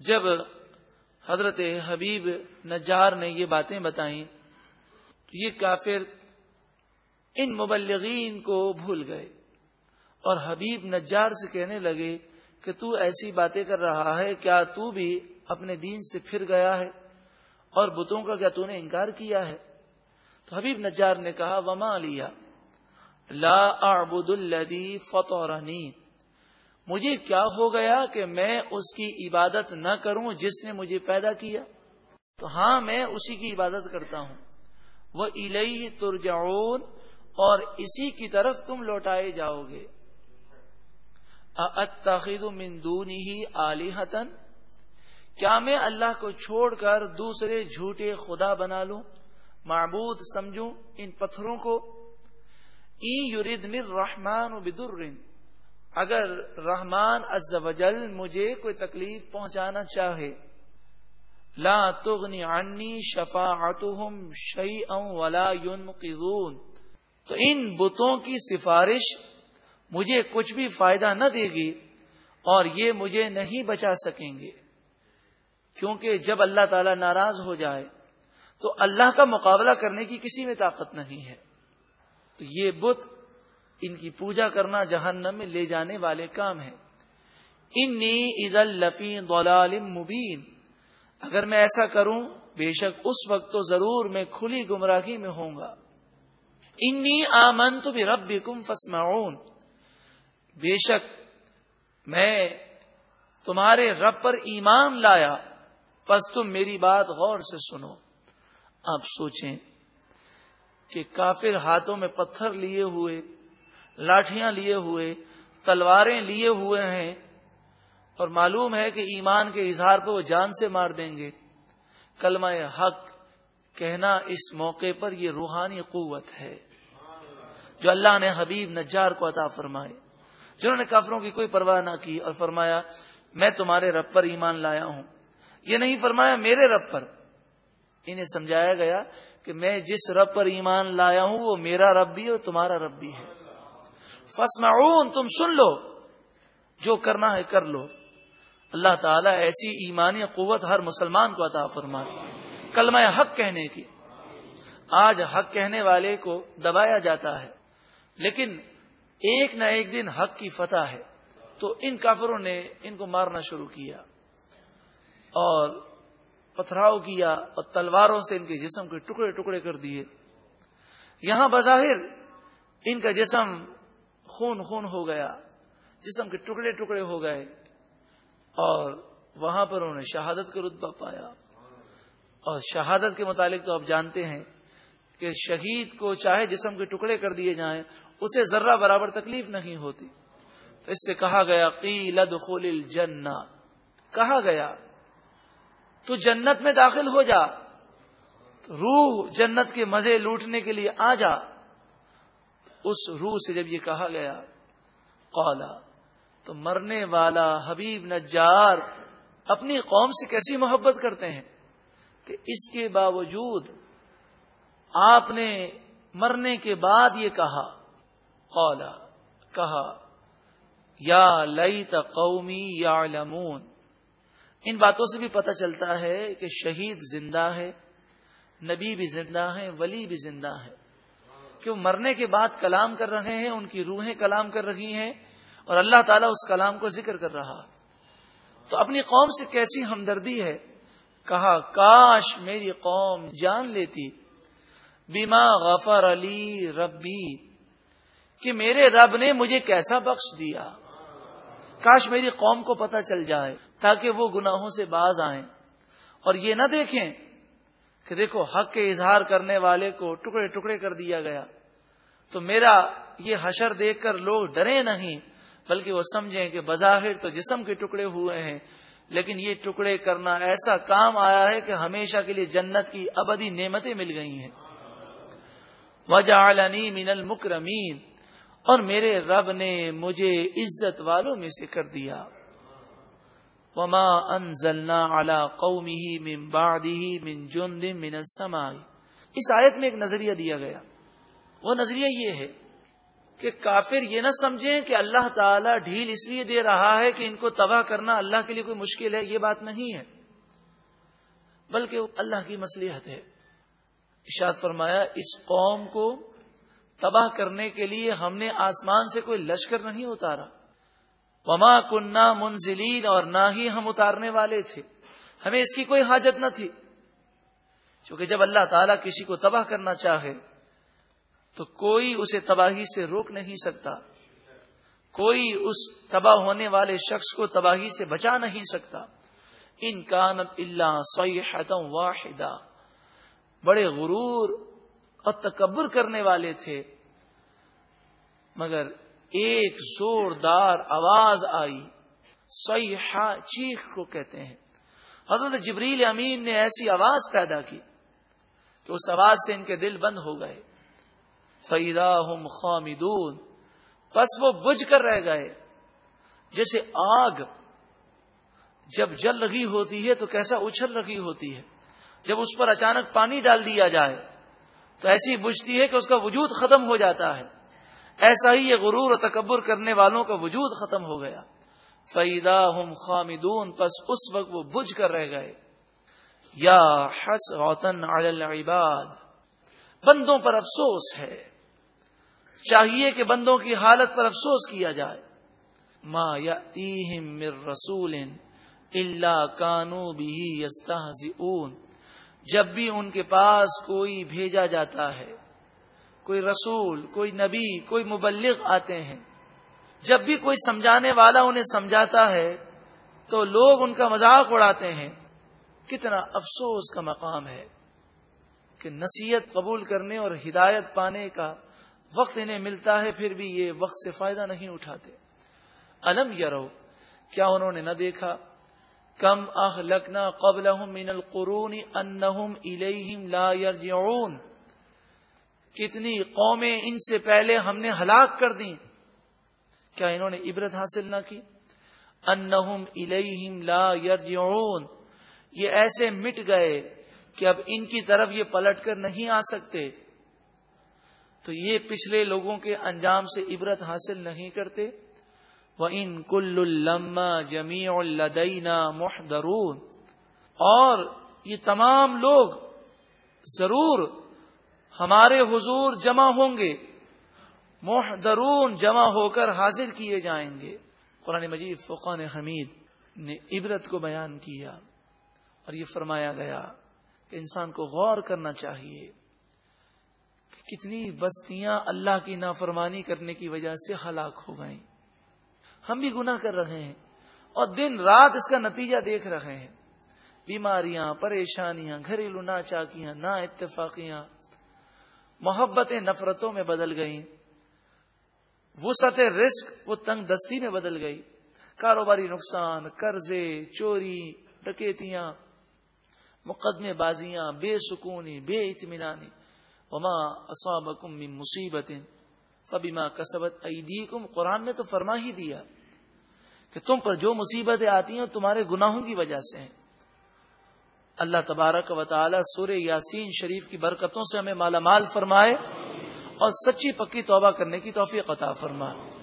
جب حضرت حبیب نجار نے یہ باتیں بتائیں تو یہ کافر ان مبلغین کو بھول گئے اور حبیب نجار سے کہنے لگے کہ تو ایسی باتیں کر رہا ہے، کیا تو بھی اپنے دین سے پھر گیا ہے اور بتوں کا کیا تو نے انکار کیا ہے؟ تو حبیب نجار نے کہا، وما لیا لا اعبد الذی فطرنی مجھے کیا ہو گیا کہ میں اس کی عبادت نہ کروں جس نے مجھے پیدا کیا؟ تو ہاں میں اسی کی عبادت کرتا ہوں۔ وہ الہی ترجعون، اور اسی کی طرف تم لوٹائے جاؤ گے۔ اتخذ من دونه آلهتا کیا میں اللہ کو چھوڑ کر دوسرے جھوٹے خدا بنا لوں؟ معبود سمجھوں ان پتھروں کو؟ ای یریدن الرحمن بدر اگر رحمان از وجل مجھے کوئی تکلیف پہنچانا چاہے، لا تغنی عنی شفاعتهم شیئا ولا ينقذون تو ان بتوں کی سفارش مجھے کچھ بھی فائدہ نہ دے گی اور یہ مجھے نہیں بچا سکیں گے۔ کیونکہ جب اللہ تعالی ناراض ہو جائے، تو اللہ کا مقابلہ کرنے کی کسی میں طاقت نہیں ہے۔ تو یہ بت ان کی پوجا کرنا جہنم میں لے جانے والے کام ہے انی عید الفی غلال مبین۔ اگر میں ایسا کروں، بے شک اس وقت تو ضرور میں کھلی گمراہی میں ہوں گا۔ انی آمن تو بھی رب کم بے شک میں تمہارے رب پر ایمان لایا، پس تم میری بات غور سے سنو۔ آپ سوچیں کہ کافر ہاتھوں میں پتھر لیے ہوئے لاٹیاں لیے ہوئے، تلواریں لیے ہوئے ہیں، اور معلوم ہے کہ ایمان کے اظہار پہ وہ جان سے مار دیں گے۔ کلمہ حق کہنا اس موقع پر یہ روحانی قوت ہے، جو اللہ نے حبیب نجار کو عطا فرمائے۔ جنہوں نے کافروں کی کوئی پرواہ نہ کی اور فرمایا، میں تمہارے رب پر ایمان لایا ہوں۔ یہ نہیں فرمایا میرے رب پر۔ انہیں سمجھایا گیا کہ میں جس رب پر ایمان لایا ہوں، وہ میرا رب بھی اور تمہارا رب بھی ہے۔ فسمعون تم سن لو۔ جو کرنا ہے کر لو۔ اللہ تعالیٰ ایسی ایمانی قوت ہر مسلمان کو عطا فرما کلمہ حق کہنے کی۔ آج حق کہنے والے کو دبایا جاتا ہے۔ لیکن ایک نہ ایک دن حق کی فتح ہے۔ تو ان کافروں نے ان کو مارنا شروع کیا۔ اور پتھراؤ کیا اور تلواروں سے ان کے جسم کے ٹکڑے ٹکڑے کر دیے۔ یہاں بظاہر ان کا جسم خون خون ہو گیا، جسم کے ٹکڑے ٹکڑے ہو گئے، اور وہاں پر انہوں نے شہادت کا رتبہ پایا۔ اور شہادت کے متعلق تو آپ جانتے ہیں کہ شہید کو چاہے جسم کے ٹکڑے کر دیے جائیں، اسے ذرہ برابر تکلیف نہیں ہوتی۔ تو اس سے کہا گیا قیلد خل الجنہ۔ کہا گیا، تو جنت میں داخل ہو جا روح جنت کے مزے لوٹنے کے لیے آ جا۔ اس روح سے جب یہ کہا گیا قولا تو مرنے والا حبیب نجار اپنی قوم سے کیسی محبت کرتے ہیں کہ اس کے باوجود آپ نے مرنے کے بعد یہ کہا قولا کہا، یا لئی قومی یا لمون ان باتوں سے بھی پتہ چلتا ہے کہ شہید زندہ ہے، نبی بھی زندہ ہے ولی بھی زندہ ہے کہ وہ مرنے کے بعد کلام کر رہے ہیں، ان کی روحیں کلام کر رہی ہیں اور اللہ تعالیٰ اس کلام کو ذکر کر رہا۔ تو اپنی قوم سے کیسی ہمدردی ہے؟ کہا، کاش میری قوم جان لیتی۔ بیما غفر علی ربی کہ میرے رب نے مجھے کیسا بخش دیا۔ کاش میری قوم کو پتہ چل جائے، تاکہ وہ گناہوں سے باز آئیں۔ اور یہ نہ دیکھیں کہ دیکھو، حق کے اظہار کرنے والے کو ٹکڑے ٹکڑے کر دیا گیا۔ تو میرا یہ حشر دیکھ کر لوگ ڈرے نہیں، بلکہ وہ سمجھیں کہ بظاہر تو جسم کے ٹکڑے ہوئے ہیں۔ لیکن یہ ٹکڑے کرنا ایسا کام آیا ہے کہ ہمیشہ کے لیے جنت کی ابدی نعمتیں مل گئی ہیں۔ وجہ من المکرمین اور میرے رب نے مجھے عزت والوں میں سے کر دیا۔ وما انزلنا على قومه من بعده من جند من السماء۔ اس آیت میں ایک نظریہ دیا گیا۔ وہ نظریہ یہ ہے کہ کافر یہ نہ سمجھیں کہ اللہ تعالی ڈھیل اس لیے دے رہا ہے کہ ان کو تباہ کرنا اللہ کے لیے کوئی مشکل ہے، یہ بات نہیں ہے۔ بلکہ اللہ کی مصلیحت ہے۔ اشاد فرمایا، اس قوم کو تباہ کرنے کے لیے ہم نے آسمان سے کوئی لشکر نہیں اتارا۔ وما کنہ منزلین اور نہ ہی ہم اتارنے والے تھے۔ ہمیں اس کی کوئی حاجت نہ تھی۔ کیونکہ جب اللہ تعالیٰ کسی کو تباہ کرنا چاہے تو کوئی اسے تباہی سے روک نہیں سکتا۔ کوئی اس تباہ ہونے والے شخص کو تباہی سے بچا نہیں سکتا۔ ان کانت اللہ سوئی واحدہ بڑے غرور اور تکبر کرنے والے تھے۔ مگر ایک زوردار آواز آئی۔ سیحا چیخ کو کہتے ہیں۔ حضرت جبریل امین نے ایسی آواز پیدا کی۔ کہ اس آواز سے ان کے دل بند ہو گئے۔ فیدا ہم خامدون بس وہ بج کر رہ گئے۔ جیسے آگ جب جل رہی ہوتی ہے تو کیسا اچھل رہی ہوتی ہے۔ جب اس پر اچانک پانی ڈال دیا جائے تو ایسی بجتی ہے کہ اس کا وجود ختم ہو جاتا ہے۔ ایسا ہی یہ غرور و تکبر کرنے والوں کا وجود ختم ہو گیا۔ فیدا ہم خامدون پس اس وقت وہ بج کر رہ گئے۔ یا حس غوطن العباد، بندوں پر افسوس ہے۔ چاہیے کہ بندوں کی حالت پر افسوس کیا جائے۔ ما یا رسول اللہ کانو بھی جب بھی ان کے پاس کوئی بھیجا جاتا ہے، کوئی رسول، کوئی نبی، کوئی مبلغ آتے ہیں، جب بھی کوئی سمجھانے والا انہیں سمجھاتا ہے، تو لوگ ان کا مذاق اڑاتے ہیں۔ کتنا افسوس کا مقام ہے کہ نصیحت قبول کرنے اور ہدایت پانے کا وقت انہیں ملتا ہے، پھر بھی یہ وقت سے فائدہ نہیں اٹھاتے۔ الم یارو کیا انہوں نے نہ دیکھا؟ کم اہ لکنا قبل من القرون انہم الیہم لا یرجعون۔ کتنی قومیں ان سے پہلے ہم نے ہلاک کر دی کیا انہوں نے عبرت حاصل نہ کی؟ انہم الیہم لا یرجعون۔ یہ ایسے مٹ گئے کہ اب ان کی طرف یہ پلٹ کر نہیں آ سکتے۔ تو یہ پچھلے لوگوں کے انجام سے عبرت حاصل نہیں کرتے۔ وہ ان کل الما جمی الدینہ محدرون اور یہ تمام لوگ ضرور ہمارے حضور جمع ہوں گے۔ محدرون جمع ہو کر حاضر کیے جائیں گے۔ قرآن مجید فقان حمید نے عبرت کو بیان کیا اور یہ فرمایا گیا کہ انسان کو غور کرنا چاہیے۔ کتنی بستیاں اللہ کی نافرمانی کرنے کی وجہ سے ہلاک ہو گئیں۔ ہم بھی گناہ کر رہے ہیں اور دن رات اس کا نتیجہ دیکھ رہے ہیں۔ بیماریاں، پریشانیاں، گھریلو نا چاکیاں نا اتفاقیاں، محبتیں نفرتوں میں بدل گئیں۔ وسط رسک وہ تنگ دستی میں بدل گئی۔ کاروباری نقصان، قرضے، چوری، ڈکیتیاں، مقدمے بازیاں، بے سکونی، بے اطمینانی۔ وما اصابکم من مصیبت فبما کسبت ایدیکم، قرآن نے تو فرما ہی دیا کہ تم پر جو مصیبتیں آتی ہیں، تمہارے گناہوں کی وجہ سے ہیں۔ اللہ تبارک و تعالی سور یاسین شریف کی برکتوں سے ہمیں مالا مال فرمائے اور سچی پکی توبہ کرنے کی توفیق عطا فرمائے۔